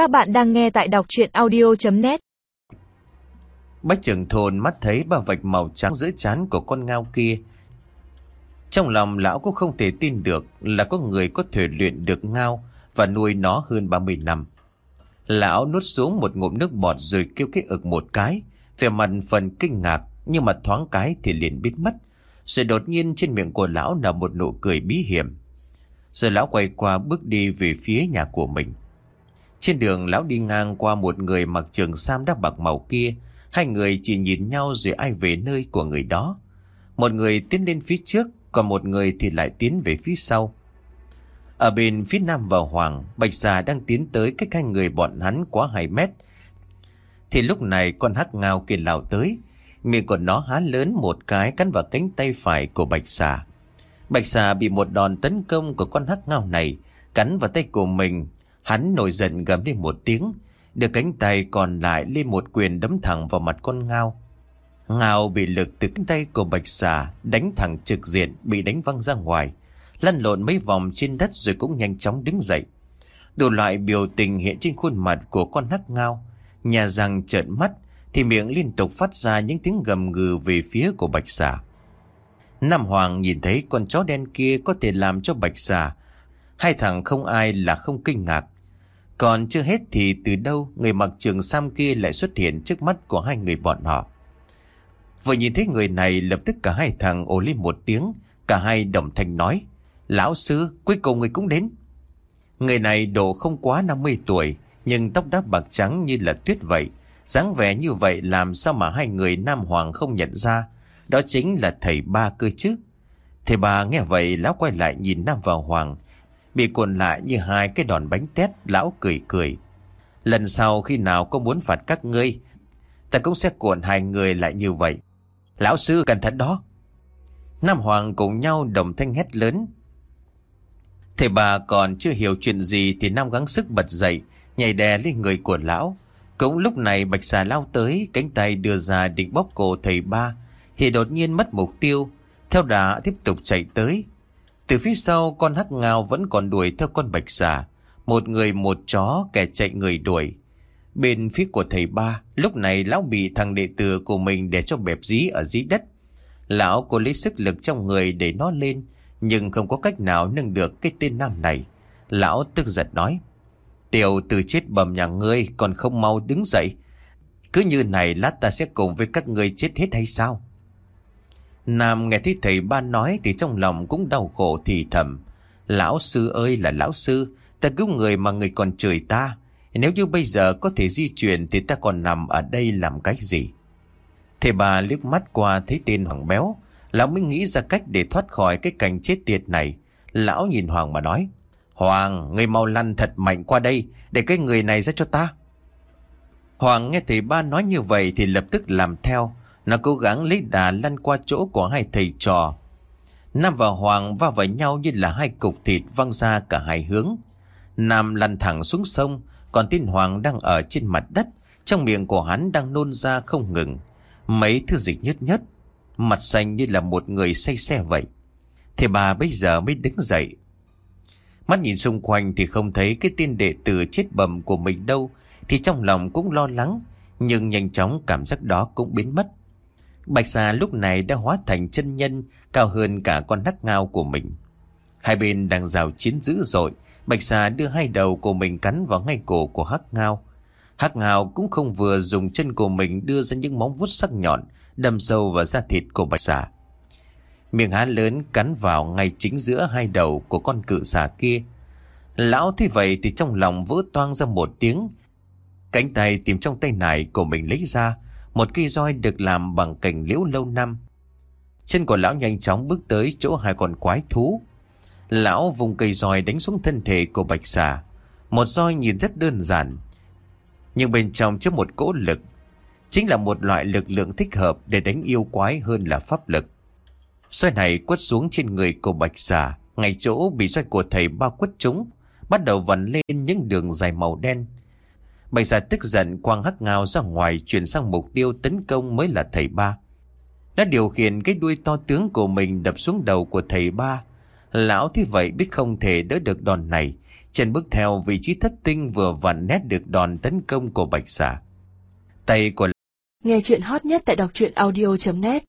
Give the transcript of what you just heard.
Các bạn đang nghe tại đọc chuyện audio.net Bách trưởng thôn mắt thấy ba vạch màu trắng giữa chán của con ngao kia. Trong lòng lão cũng không thể tin được là có người có thể luyện được ngao và nuôi nó hơn 30 năm. Lão nuốt xuống một ngụm nước bọt rồi kêu cái ực một cái, vẻ mặt phần kinh ngạc nhưng mà thoáng cái thì liền biết mất. Rồi đột nhiên trên miệng của lão là một nụ cười bí hiểm. Rồi lão quay qua bước đi về phía nhà của mình. Trên đường lão đi ngang qua một người mặc trường sam đắp bạc màu kia. Hai người chỉ nhìn nhau rồi ai về nơi của người đó. Một người tiến lên phía trước, còn một người thì lại tiến về phía sau. Ở bên phía nam và hoàng, bạch xà đang tiến tới cách hai người bọn hắn quá 2 mét. Thì lúc này con hắc ngao kia lao tới, miệng của nó há lớn một cái cắn vào cánh tay phải của bạch xà. Bạch xà bị một đòn tấn công của con hắc ngao này, cắn vào tay của mình. Hắn nổi giận gầm lên một tiếng, đưa cánh tay còn lại lên một quyền đấm thẳng vào mặt con ngao. Ngao bị lực từ cánh tay của bạch xà đánh thẳng trực diện bị đánh văng ra ngoài. Lăn lộn mấy vòng trên đất rồi cũng nhanh chóng đứng dậy. Đủ loại biểu tình hiện trên khuôn mặt của con hắc ngao. Nhà răng trợn mắt thì miệng liên tục phát ra những tiếng gầm gừ về phía của bạch xà. Nam Hoàng nhìn thấy con chó đen kia có thể làm cho bạch xà. Hai thằng không ai là không kinh ngạc. Còn chưa hết thì từ đâu người mặc trường sam kia lại xuất hiện trước mắt của hai người bọn họ. Vừa nhìn thấy người này lập tức cả hai thằng ồ lên một tiếng, cả hai đồng thanh nói. Lão sư, cuối cùng người cũng đến. Người này độ không quá 50 tuổi, nhưng tóc đắp bạc trắng như là tuyết vậy. dáng vẻ như vậy làm sao mà hai người Nam Hoàng không nhận ra. Đó chính là thầy ba cơ chứ. Thầy ba nghe vậy lão quay lại nhìn Nam vào Hoàng. Bị cuộn lại như hai cái đòn bánh tét lão cười cười. Lần sau khi nào có muốn phạt các ngươi, ta cũng sẽ cuộn hai người lại như vậy. Lão sư cẩn thận đó. Nam Hoàng cùng nhau đồng thanh hét lớn. Thầy bà còn chưa hiểu chuyện gì thì Nam gắng sức bật dậy, nhảy đè lên người của lão. Cũng lúc này bạch xà lao tới, cánh tay đưa ra định bóp cổ thầy ba, thì đột nhiên mất mục tiêu, theo đà tiếp tục chạy tới. Từ phía sau con hắc ngao vẫn còn đuổi theo con bạch xà, một người một chó kẻ chạy người đuổi. Bên phía của thầy ba, lúc này lão bị thằng đệ tử của mình để cho bẹp dí ở dưới đất. Lão cố lấy sức lực trong người để nó lên, nhưng không có cách nào nâng được cái tên nam này. Lão tức giận nói, Tiểu từ chết bầm nhà ngươi còn không mau đứng dậy. Cứ như này lát ta sẽ cùng với các ngươi chết hết hay sao? Nam nghe thấy thầy ba nói thì trong lòng cũng đau khổ thì thầm. Lão sư ơi là lão sư, ta cứu người mà người còn chửi ta. Nếu như bây giờ có thể di chuyển thì ta còn nằm ở đây làm cái gì? Thầy bà liếc mắt qua thấy tên Hoàng Béo. Lão mới nghĩ ra cách để thoát khỏi cái cảnh chết tiệt này. Lão nhìn Hoàng mà nói. Hoàng, người mau lăn thật mạnh qua đây, để cái người này ra cho ta. Hoàng nghe thầy ba nói như vậy thì lập tức làm theo. Nó cố gắng lấy đà lăn qua chỗ của hai thầy trò. Nam và Hoàng va vào nhau như là hai cục thịt văng ra cả hai hướng. Nam lăn thẳng xuống sông, còn tin Hoàng đang ở trên mặt đất, trong miệng của hắn đang nôn ra không ngừng. Mấy thứ dịch nhất nhất, mặt xanh như là một người say xe vậy. Thì bà bây giờ mới đứng dậy. Mắt nhìn xung quanh thì không thấy cái tên đệ tử chết bầm của mình đâu, thì trong lòng cũng lo lắng, nhưng nhanh chóng cảm giác đó cũng biến mất. Bạch xà lúc này đã hóa thành chân nhân, cao hơn cả con nắc ngao của mình. Hai bên đang rào chiến dữ dội, Bạch xà đưa hai đầu của mình cắn vào ngay cổ của hắc ngao. Hắc ngao cũng không vừa dùng chân của mình đưa ra những móng vuốt sắc nhọn, đâm sâu vào da thịt của bạch xà. Miệng há lớn cắn vào ngay chính giữa hai đầu của con cự xà kia. Lão thấy vậy thì trong lòng vỡ toang ra một tiếng. Cánh tay tìm trong tay nải của mình lấy ra, một cây roi được làm bằng cành liễu lâu năm. Chân của lão nhanh chóng bước tới chỗ hai con quái thú. Lão vùng cây roi đánh xuống thân thể của bạch xà. Một roi nhìn rất đơn giản. Nhưng bên trong chứa một cỗ lực. Chính là một loại lực lượng thích hợp để đánh yêu quái hơn là pháp lực. Xoay này quất xuống trên người của bạch xà. Ngay chỗ bị xoay của thầy ba quất trúng. Bắt đầu vặn lên những đường dài màu đen. Bạch xà tức giận quang hắc ngao ra ngoài chuyển sang mục tiêu tấn công mới là thầy ba. Nó điều khiển cái đuôi to tướng của mình đập xuống đầu của thầy ba Lão thế vậy biết không thể đỡ được đòn này, Chân bước theo vị trí thất tinh vừa vặn nét được đòn tấn công của bạch xà. Tay của Nghe chuyện hot nhất tại đọc truyện audio.net